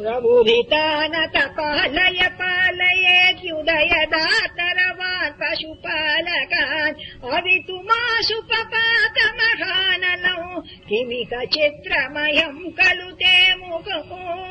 प्रभुविता न पालय पालये दातरवान् पशुपालकान् अवि तु माशु पपात महाननौ खलु ते मुखमो